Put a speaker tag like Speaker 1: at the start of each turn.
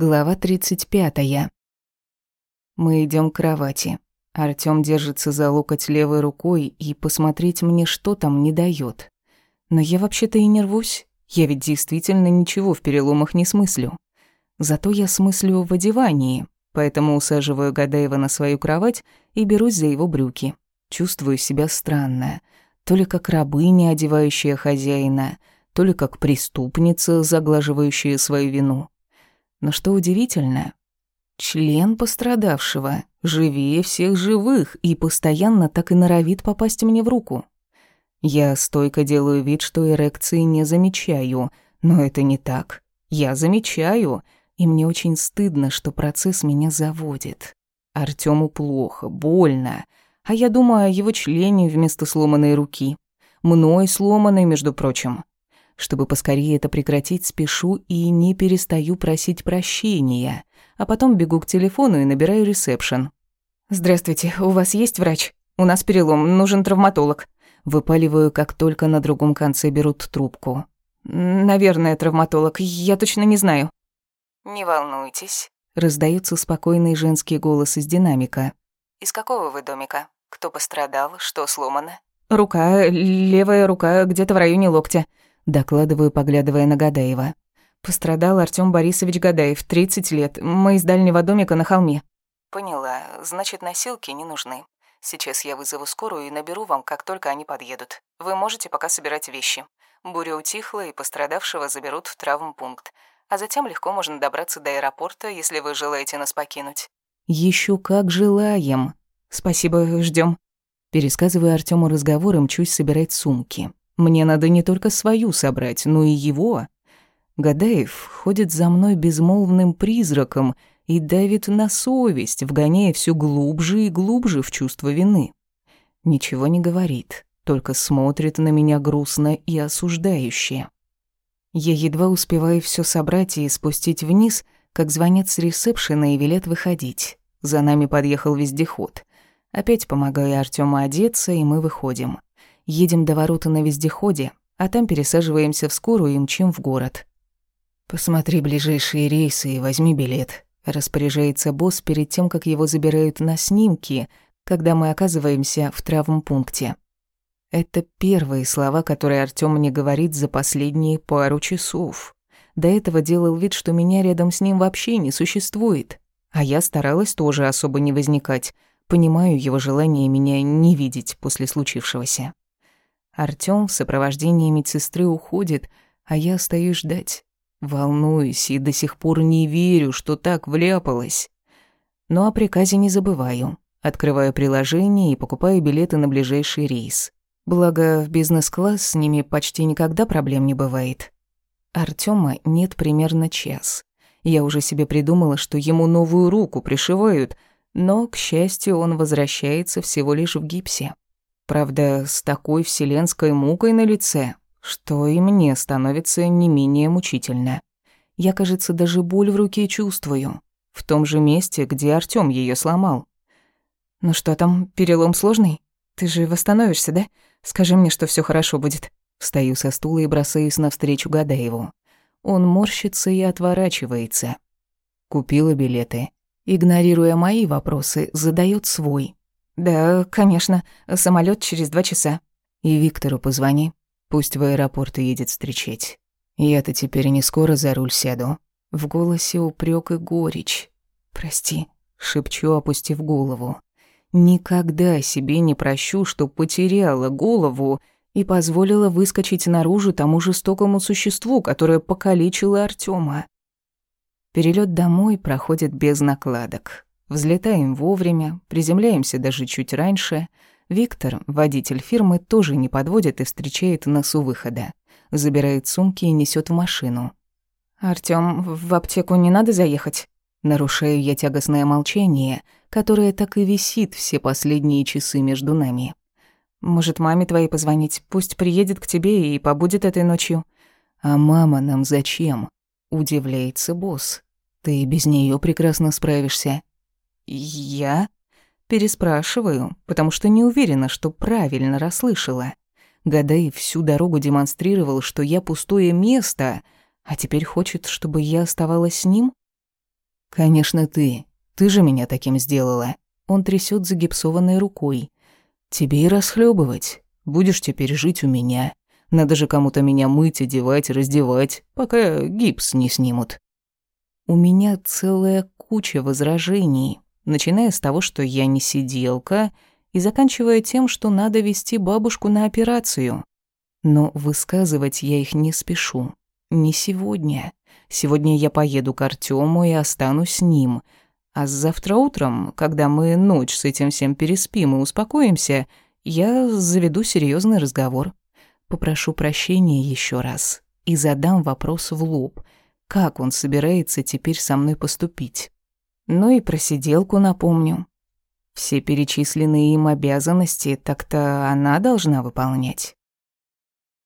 Speaker 1: Глава 35. Мы идем к кровати. Артём держится за локоть левой рукой и посмотреть мне, что там, не дает. Но я вообще-то и не рвусь. Я ведь действительно ничего в переломах не смыслю. Зато я смыслю в одевании, поэтому усаживаю Гадаева на свою кровать и берусь за его брюки. Чувствую себя странно. То ли как рабыня, одевающая хозяина, то ли как преступница, заглаживающая свою вину. Но что удивительно, член пострадавшего живее всех живых и постоянно так и норовит попасть мне в руку. Я стойко делаю вид, что эрекции не замечаю, но это не так. Я замечаю, и мне очень стыдно, что процесс меня заводит. Артёму плохо, больно, а я думаю о его члене вместо сломанной руки. Мной сломанной, между прочим. Чтобы поскорее это прекратить, спешу и не перестаю просить прощения, а потом бегу к телефону и набираю ресепшн. «Здравствуйте, у вас есть врач? У нас перелом, нужен травматолог». Выпаливаю, как только на другом конце берут трубку. «Наверное, травматолог, я точно не знаю». «Не волнуйтесь», — раздается спокойный женский голос из динамика. «Из какого вы домика? Кто пострадал? Что сломано?» «Рука, левая рука, где-то в районе локтя. Докладываю, поглядывая на Гадаева. Пострадал Артём Борисович Гадаев, 30 лет. Мы из дальнего домика на холме. Поняла. Значит, носилки не нужны. Сейчас я вызову скорую и наберу вам, как только они подъедут. Вы можете пока собирать вещи. Буря утихла, и пострадавшего заберут в травмпункт. А затем легко можно добраться до аэропорта, если вы желаете нас покинуть. Еще как желаем. Спасибо, ждем. Пересказываю Артёму разговор и мчусь собирать сумки. Мне надо не только свою собрать, но и его. Гадаев ходит за мной безмолвным призраком и давит на совесть, вгоняя все глубже и глубже в чувство вины. Ничего не говорит, только смотрит на меня грустно и осуждающе. Я едва успеваю все собрать и спустить вниз, как звонят с ресепшена и велят выходить. За нами подъехал вездеход. Опять помогаю Артёму одеться, и мы выходим. Едем до ворота на вездеходе, а там пересаживаемся в скорую и мчим в город. «Посмотри ближайшие рейсы и возьми билет», — распоряжается босс перед тем, как его забирают на снимки, когда мы оказываемся в травмпункте. Это первые слова, которые Артём мне говорит за последние пару часов. До этого делал вид, что меня рядом с ним вообще не существует. А я старалась тоже особо не возникать. Понимаю его желание меня не видеть после случившегося. Артём в сопровождении медсестры уходит, а я остаюсь ждать. Волнуюсь и до сих пор не верю, что так вляпалась. Но о приказе не забываю. Открываю приложение и покупаю билеты на ближайший рейс. Благо, в бизнес-класс с ними почти никогда проблем не бывает. Артёма нет примерно час. Я уже себе придумала, что ему новую руку пришивают, но, к счастью, он возвращается всего лишь в гипсе. Правда, с такой вселенской мукой на лице, что и мне становится не менее мучительно. Я, кажется, даже боль в руке чувствую. В том же месте, где Артём её сломал. «Ну что там, перелом сложный? Ты же восстановишься, да? Скажи мне, что всё хорошо будет». Встаю со стула и бросаюсь навстречу Гадаеву. Он морщится и отворачивается. Купила билеты. Игнорируя мои вопросы, задаёт свой. «Да, конечно. Самолет через два часа». «И Виктору позвони. Пусть в аэропорт едет встречать. Я-то теперь не скоро за руль сяду». В голосе упрек и горечь. «Прости», — шепчу, опустив голову. «Никогда себе не прощу, что потеряла голову и позволила выскочить наружу тому жестокому существу, которое покалечило Артема. Перелет домой проходит без накладок. Взлетаем вовремя, приземляемся даже чуть раньше. Виктор, водитель фирмы, тоже не подводит и встречает нас у выхода. Забирает сумки и несет в машину. «Артём, в аптеку не надо заехать?» Нарушаю я тягостное молчание, которое так и висит все последние часы между нами. «Может, маме твоей позвонить? Пусть приедет к тебе и побудет этой ночью». «А мама нам зачем?» — удивляется босс. «Ты без нее прекрасно справишься». «Я?» Переспрашиваю, потому что не уверена, что правильно расслышала. Гадаев всю дорогу демонстрировал, что я пустое место, а теперь хочет, чтобы я оставалась с ним? «Конечно ты. Ты же меня таким сделала». Он трясет загипсованной рукой. «Тебе и расхлебывать. Будешь теперь жить у меня. Надо же кому-то меня мыть, одевать, раздевать, пока гипс не снимут». У меня целая куча возражений, начиная с того, что я не сиделка, и заканчивая тем, что надо вести бабушку на операцию. Но высказывать я их не спешу. Не сегодня. Сегодня я поеду к Артёму и останусь с ним. А завтра утром, когда мы ночь с этим всем переспим и успокоимся, я заведу серьезный разговор. Попрошу прощения еще раз и задам вопрос в лоб. Как он собирается теперь со мной поступить? Ну и про сиделку напомню. Все перечисленные им обязанности так-то она должна выполнять.